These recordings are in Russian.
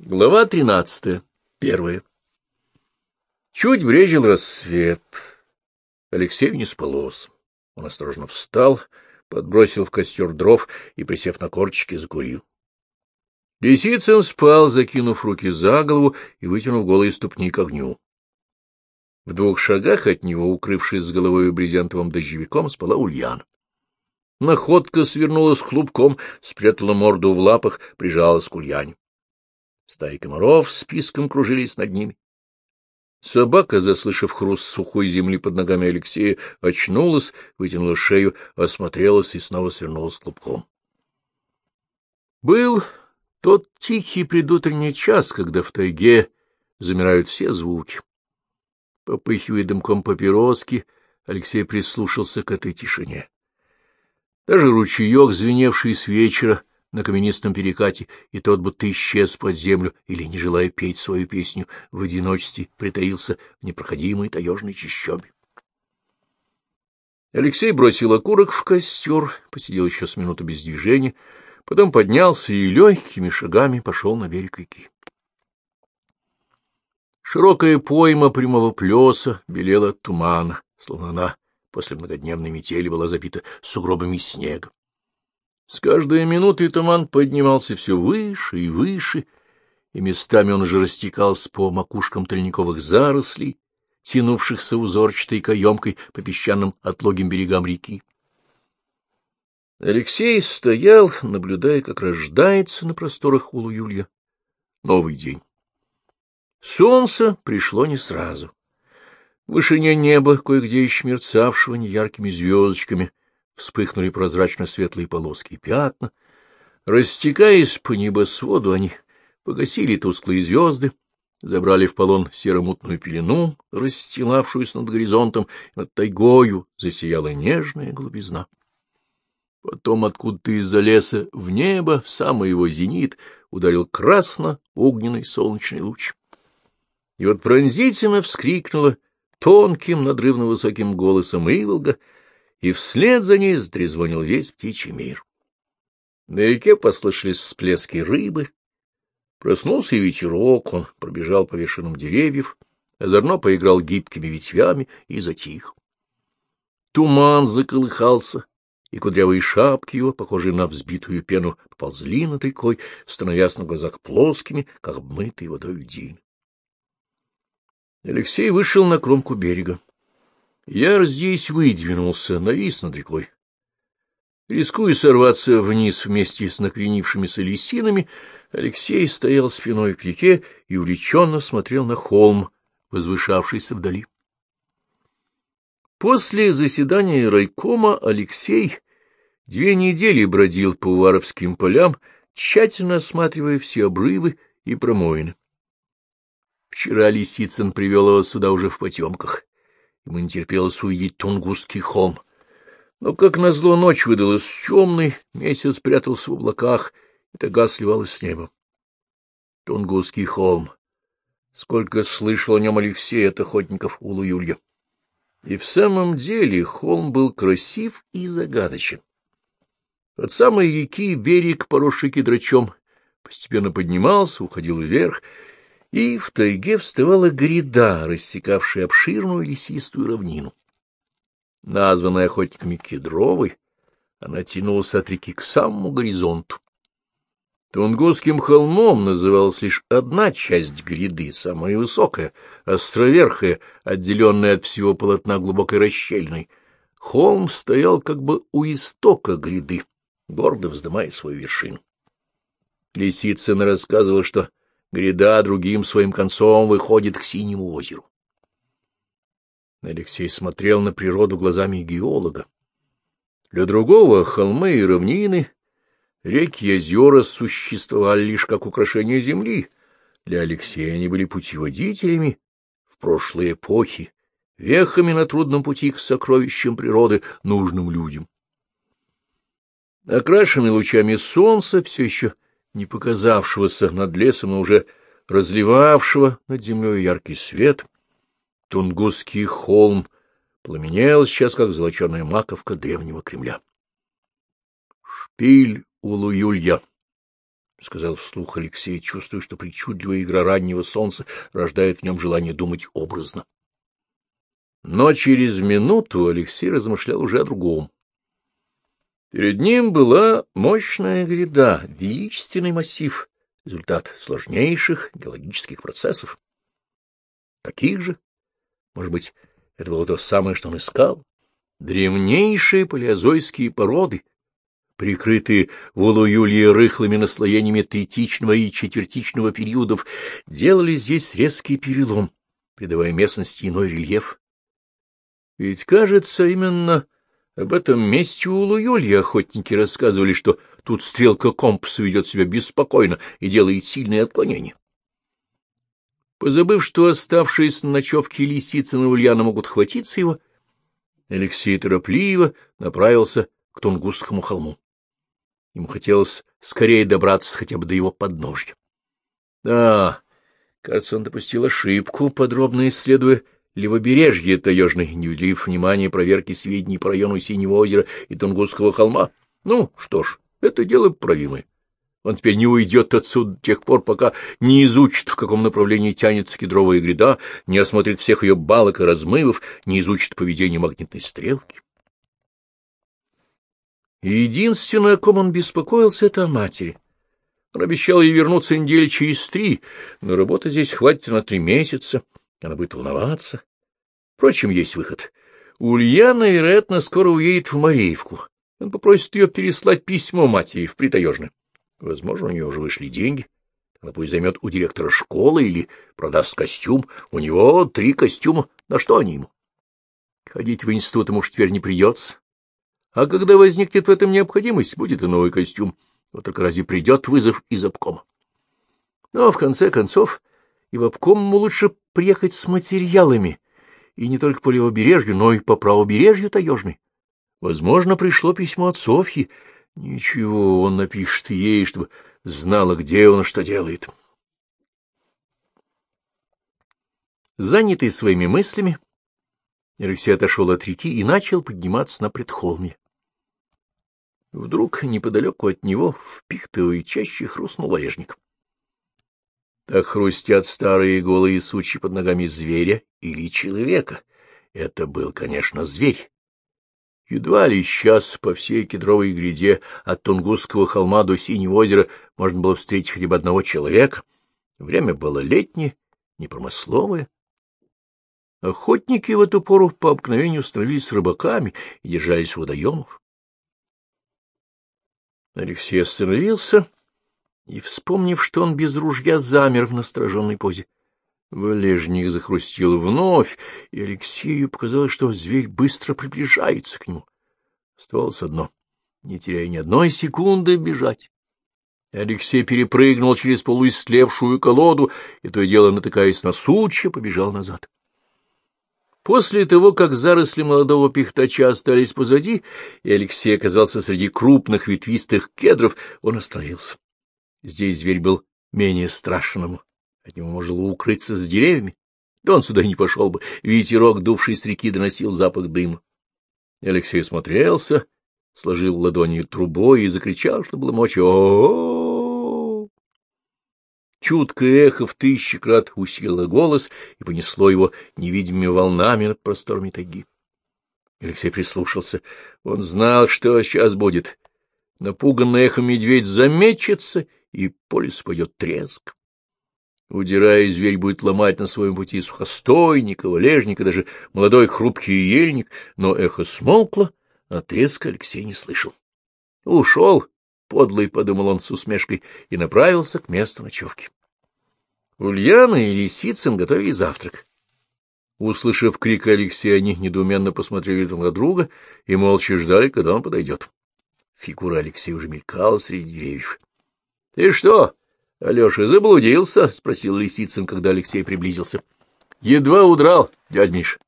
Глава тринадцатая. Первая. Чуть брежил рассвет. Алексею не спалось. Он осторожно встал, подбросил в костер дров и, присев на корчики, закурил. Лисицын спал, закинув руки за голову и вытянув голые ступни к огню. В двух шагах от него, укрывшись с головой брезентовым дождевиком, спала Ульяна. Находка свернулась клубком, спрятала морду в лапах, прижалась к Ульяне. Стаи комаров с писком кружились над ними. Собака, заслышав хруст сухой земли под ногами Алексея, очнулась, вытянула шею, осмотрелась и снова свернулась клубком. Был тот тихий предутренний час, когда в тайге замирают все звуки. Попыхивая дымком папироски, Алексей прислушался к этой тишине. Даже ручеек, звеневший с вечера, — на каменистом перекате, и тот будто исчез под землю или, не желая петь свою песню, в одиночестве притаился в непроходимой таежной чащобе. Алексей бросил окурок в костер, посидел еще с минуту без движения, потом поднялся и легкими шагами пошел на берег реки. Широкая пойма прямого плеса белела от тумана, словно она после многодневной метели была запита сугробами снега. С каждой минутой туман поднимался все выше и выше, и местами он уже растекался по макушкам тольниковых зарослей, тянувшихся узорчатой каемкой по песчаным отлогим берегам реки. Алексей стоял, наблюдая, как рождается на просторах Улу-Юлья новый день. Солнце пришло не сразу. В вышине неба, кое-где еще мерцавшего неяркими звездочками, вспыхнули прозрачно-светлые полоски и пятна. Растекаясь по небосводу, они погасили тусклые звезды, забрали в полон серо-мутную пелену, расстилавшуюся над горизонтом, над тайгою засияла нежная глубизна. Потом откуда-то из-за леса в небо, в самый его зенит, ударил красно-огненный солнечный луч. И вот пронзительно вскрикнула тонким, надрывно-высоким голосом Иволга — и вслед за ней затрезвонил весь птичий мир. На реке послышались всплески рыбы. Проснулся и ветерок, он пробежал по вершинам деревьев, озорно поиграл гибкими ветвями и затих. Туман заколыхался, и кудрявые шапки его, похожие на взбитую пену, поползли над рекой, становясь на глазах плоскими, как обмытые водой льдины. Алексей вышел на кромку берега. Я здесь выдвинулся, навис над рекой. Рискуя сорваться вниз вместе с накренившимися лисинами, Алексей стоял спиной к реке и увлеченно смотрел на холм, возвышавшийся вдали. После заседания райкома Алексей две недели бродил по Уваровским полям, тщательно осматривая все обрывы и промоины. Вчера Лисицын привел его сюда уже в потемках. Ему не терпелось увидеть Тунгусский холм. Но, как назло, ночь выдалась темной, месяц прятался в облаках, и тага сливалась с небом. Тунгусский холм. Сколько слышал о нем Алексей от охотников Улу Юлья. И в самом деле холм был красив и загадочен. От самой реки берег, поросший кедрачом, постепенно поднимался, уходил вверх, и в тайге вставала гряда, рассекавшая обширную лесистую равнину. Названная охотниками Кедровой, она тянулась от реки к самому горизонту. Тунгусским холмом называлась лишь одна часть гряды, самая высокая, островерхая, отделенная от всего полотна глубокой расщельной. Холм стоял как бы у истока гряды, гордо вздымая свою вершину. Лисицын рассказывал, что Гряда другим своим концом выходит к синему озеру. Алексей смотрел на природу глазами геолога. Для другого холмы и равнины, реки и озера существовали лишь как украшение земли. Для Алексея они были путеводителями в прошлые эпохи, вехами на трудном пути к сокровищам природы, нужным людям. Окрашенный лучами солнца, все еще не показавшегося над лесом, но уже разливавшего над землей яркий свет, Тунгусский холм пламенел сейчас, как золоченая маковка древнего Кремля. Шпиль Улуюлья. сказал вслух Алексей, чувствуя, что причудливая игра раннего солнца рождает в нем желание думать образно. Но через минуту Алексей размышлял уже о другом. Перед ним была мощная гряда, величественный массив, результат сложнейших геологических процессов. Таких же, может быть, это было то самое, что он искал, древнейшие палеозойские породы, прикрытые в Улуюлье рыхлыми наслоениями третичного и четвертичного периодов, делали здесь резкий перелом, придавая местности иной рельеф. Ведь, кажется, именно об этом месте у Луюлья охотники рассказывали, что тут стрелка компаса ведет себя беспокойно и делает сильные отклонения. Позабыв, что оставшиеся на ночевке лисицы на Ульяна могут хватиться его, Алексей торопливо направился к Тунгусскому холму. Ему хотелось скорее добраться хотя бы до его подножья. Да, кажется, он допустил ошибку, подробно исследуя левобережье таежной, не уделив внимания проверке сведений по району Синего озера и Тунгусского холма. Ну, что ж, это дело правимое. Он теперь не уйдет отсюда до тех пор, пока не изучит, в каком направлении тянется кедровая гряда, не осмотрит всех ее балок и размывов, не изучит поведение магнитной стрелки. Единственное, о ком он беспокоился, — это о матери. Он обещал ей вернуться недели через три, но работы здесь хватит на три месяца. Она будет волноваться. Впрочем, есть выход. Ульяна, вероятно, скоро уедет в Мареевку. Он попросит ее переслать письмо матери в Притаежное. Возможно, у нее уже вышли деньги. Она пусть займет у директора школы или продаст костюм. У него три костюма. На что они ему? Ходить в институт ему теперь не придется. А когда возникнет в этом необходимость, будет и новый костюм. Вот только разве придет вызов из обкома? Но, в конце концов, и в обком ему лучше приехать с материалами, и не только по левобережью, но и по правобережью таежной. Возможно, пришло письмо от Софьи. Ничего, он напишет ей, чтобы знала, где он что делает. Занятый своими мыслями, Алексей отошел от реки и начал подниматься на предхолме. Вдруг неподалеку от него в пихтовой чаще хрустнул валежник. Так хрустят старые голые сучи под ногами зверя или человека. Это был, конечно, зверь. Едва ли сейчас по всей кедровой гряде от Тунгусского холма до Синего озера можно было встретить хотя бы одного человека. Время было летнее, непромысловое. Охотники в эту пору по обыкновению становились рыбаками и держались водоемов. Алексей остановился и, вспомнив, что он без ружья, замер в настороженной позе. Валежник захрустил вновь, и Алексею показалось, что зверь быстро приближается к нему. Оставалось одно — не теряя ни одной секунды, бежать. Алексей перепрыгнул через полуистлевшую колоду, и то и дело, натыкаясь на сучья, побежал назад. После того, как заросли молодого пихтача остались позади, и Алексей оказался среди крупных ветвистых кедров, он остановился. Здесь зверь был менее страшному. От него можно было укрыться с деревьями. Да он сюда не пошел бы. Ветерок, дувший с реки, доносил запах дыма. Алексей смотрелся, сложил ладонью трубой и закричал, что было мочи. -о Чуткое эхо в тысячи крат усилило голос и понесло его невидимыми волнами над просторами тайги. Алексей прислушался. Он знал, что сейчас будет. Напуганный эхо медведь замечется и по пойдет треск. Удирая, зверь будет ломать на своем пути сухостойника, валежника, даже молодой хрупкий ельник, но эхо смолкло, а треска Алексей не слышал. «Ушел!» — подлый, — подумал он с усмешкой, и направился к месту ночевки. Ульяна и Лисицын готовили завтрак. Услышав крик Алексея, они недоуменно посмотрели друг на друга и молча ждали, когда он подойдет. Фигура Алексея уже мелькала среди деревьев. — Ты что, Алеша, заблудился? — спросил Лисицын, когда Алексей приблизился. — Едва удрал, дядь Миш.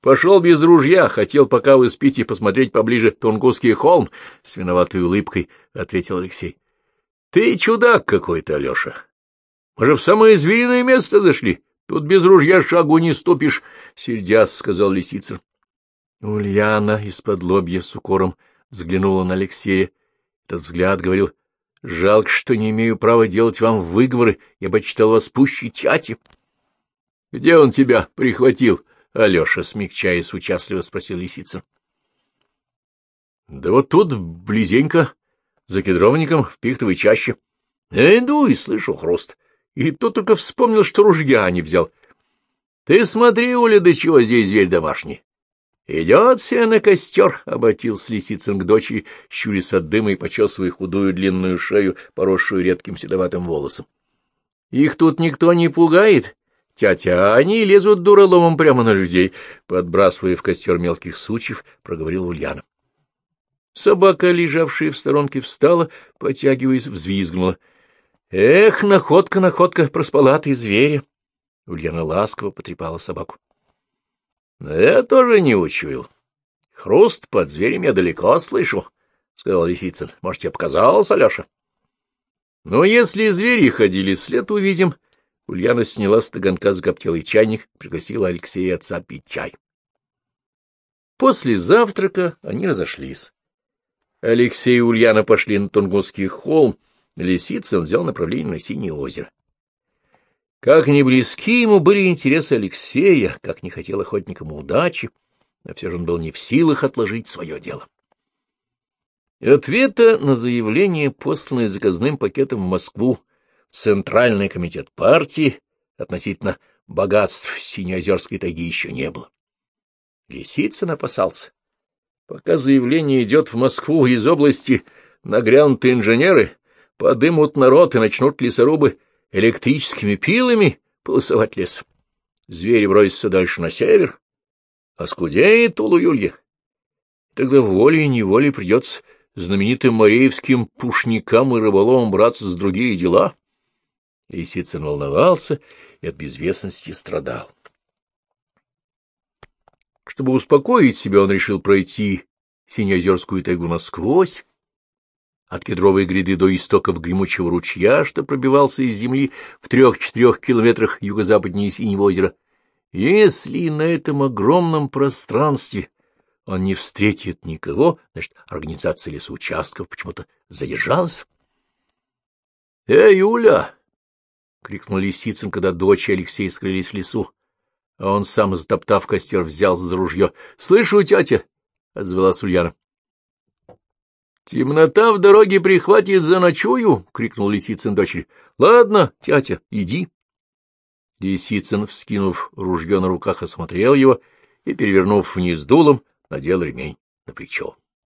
Пошел без ружья, хотел, пока вы спите, посмотреть поближе Тунгусский холм, — с виноватой улыбкой ответил Алексей. — Ты чудак какой-то, Алеша. Мы же в самое звериное место зашли. Тут без ружья шагу не ступишь, — сердясь сказал Лисицын. Ульяна из-под лобья с укором взглянула на Алексея. Этот взгляд говорил Жалко, что не имею права делать вам выговоры, я бы читал вас пуще тяти. — Где он тебя прихватил? — Алеша, смягчаясь, участливо спросил Лисицын. — Да вот тут, близенько, за кедровником, в пихтовой чаще. Я иду и слышу хруст. И тут только вспомнил, что ружья не взял. — Ты смотри, Оля, до чего здесь зверь домашний. — Идет все на костер, — обратился Лисицын к дочери, щурясь от дыма и почесывая худую длинную шею, поросшую редким седоватым волосом. — Их тут никто не пугает, тятя, а они лезут дураломом прямо на людей, — подбрасывая в костер мелких сучьев, проговорил Ульяна. Собака, лежавшая в сторонке, встала, потягиваясь, взвизгнула. — Эх, находка, находка, проспала ты зверя! Ульяна ласково потрепала собаку. — Я тоже не учуял. Хруст под зверем я далеко слышу, — сказал Лисицын. — Может, тебе показалось, Алеша? — Ну, если звери ходили, след увидим. Ульяна сняла с таганка закоптелый чайник, пригласила Алексея отца пить чай. После завтрака они разошлись. Алексей и Ульяна пошли на Тунгусский холм, Лисицын взял направление на Синее озеро. Как не близки ему были интересы Алексея, как не хотел охотникам удачи, но все же он был не в силах отложить свое дело. И ответа на заявление, посланное заказным пакетом в Москву Центральный комитет партии относительно богатств Синеозерской тайги еще не было. Лисицын опасался. Пока заявление идет в Москву из области, нагрянут инженеры, подымут народ и начнут лесорубы электрическими пилами полосовать лес. Звери бросятся дальше на север, а скудеет Улу-Юлья. Тогда волей-неволей придется знаменитым мореевским пушникам и рыболовам браться с другие дела. Лисицын волновался и от безвестности страдал. Чтобы успокоить себя, он решил пройти Синеозерскую тайгу насквозь, от кедровой гряды до истоков гремучего ручья, что пробивался из земли в трех-четырех километрах юго-западнее Синего озера. Если на этом огромном пространстве он не встретит никого, значит, организация лесоучастков почему-то задержалась. — Эй, Юля! — крикнул Лисицын, когда дочь и Алексей скрылись в лесу. А он сам, затоптав костер, взял за ружье. — Слышу, тетя! — отзвалась Ульяна. — Темнота в дороге прихватит за ночую! — крикнул Лисицын дочери. — Ладно, тятя, иди. Лисицын, вскинув ружье на руках, осмотрел его и, перевернув вниз дулом, надел ремень на плечо.